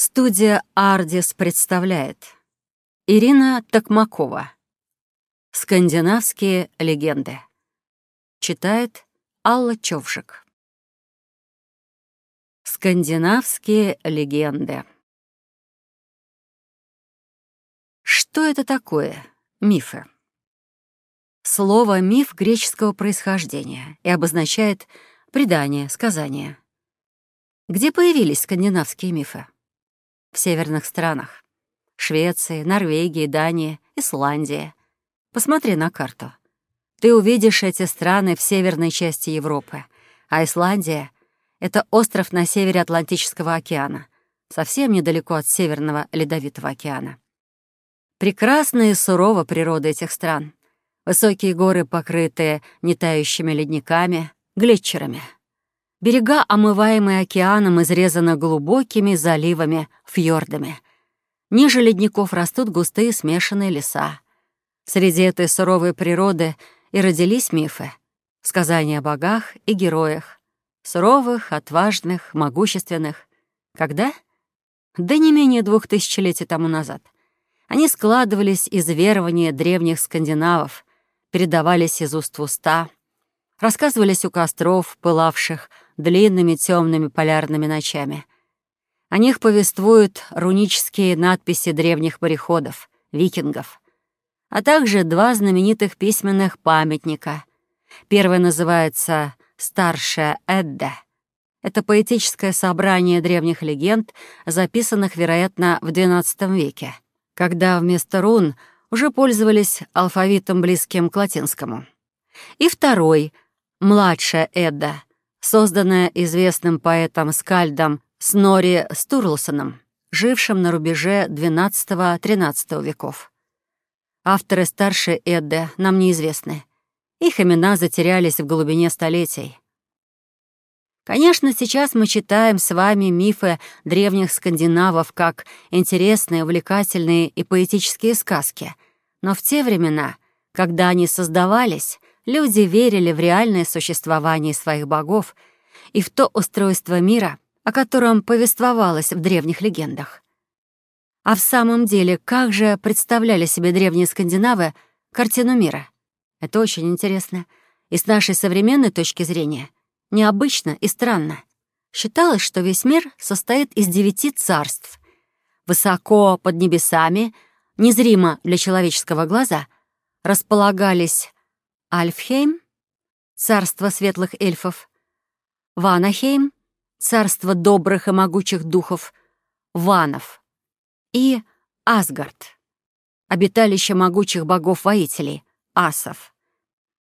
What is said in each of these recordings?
Студия «Ардис» представляет Ирина Токмакова «Скандинавские легенды» Читает Алла Човжик Скандинавские легенды Что это такое? Мифы. Слово «миф» греческого происхождения и обозначает предание, сказание. Где появились скандинавские мифы? В северных странах. Швеции, Норвегии, Дании, Исландия. Посмотри на карту. Ты увидишь эти страны в северной части Европы, а Исландия — это остров на севере Атлантического океана, совсем недалеко от Северного Ледовитого океана. Прекрасная и сурова природа этих стран. Высокие горы, покрытые нетающими ледниками, глетчерами — Берега, омываемые океаном, изрезаны глубокими заливами, фьордами. Ниже ледников растут густые смешанные леса. Среди этой суровой природы и родились мифы, сказания о богах и героях, суровых, отважных, могущественных. Когда? Да не менее двух тысячелетий тому назад. Они складывались из верования древних скандинавов, передавались из уст в уста, рассказывались у костров, пылавших длинными темными полярными ночами. О них повествуют рунические надписи древних мореходов, викингов, а также два знаменитых письменных памятника. Первый называется «Старшая Эдда». Это поэтическое собрание древних легенд, записанных, вероятно, в XII веке, когда вместо рун уже пользовались алфавитом, близким к латинскому. И второй — «Младшая Эдда», созданная известным поэтом Скальдом Снори Стурлсоном, жившим на рубеже XII-XIII веков. Авторы старшей Эдды нам неизвестны. Их имена затерялись в глубине столетий. Конечно, сейчас мы читаем с вами мифы древних скандинавов как интересные, увлекательные и поэтические сказки, но в те времена, когда они создавались, Люди верили в реальное существование своих богов и в то устройство мира, о котором повествовалось в древних легендах. А в самом деле, как же представляли себе древние скандинавы картину мира? Это очень интересно. И с нашей современной точки зрения необычно и странно. Считалось, что весь мир состоит из девяти царств. Высоко под небесами, незримо для человеческого глаза, располагались Альфхейм — царство светлых эльфов, Ванахейм — царство добрых и могучих духов, Ванов, и Асгард — обиталище могучих богов-воителей, асов.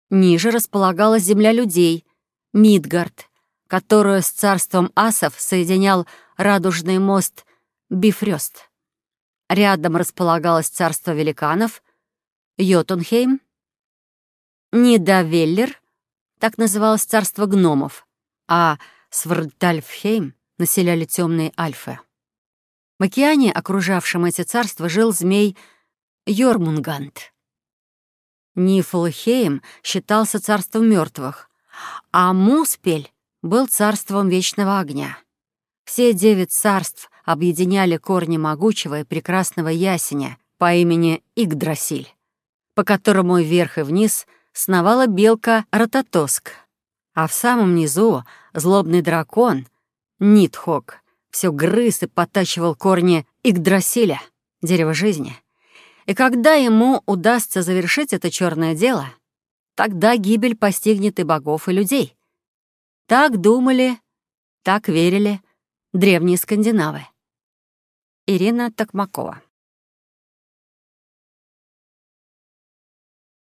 Ниже располагалась земля людей, Мидгард, которую с царством асов соединял радужный мост Бифрёст. Рядом располагалось царство великанов, Йотунхейм — Нидавеллер, так называлось царство гномов, а Свардальфхейм населяли темные альфы. В океане, окружавшем эти царства, жил змей Йормунгант. Нифлхейм считался царством мертвых, а Муспель был царством вечного огня. Все девять царств объединяли корни могучего и прекрасного ясеня по имени Игдрасиль, по которому вверх и вниз сновала белка Рототоск, а в самом низу злобный дракон Нитхок все грыз и потачивал корни Игдрасиля, дерева жизни. И когда ему удастся завершить это черное дело, тогда гибель постигнет и богов, и людей. Так думали, так верили древние скандинавы. Ирина Токмакова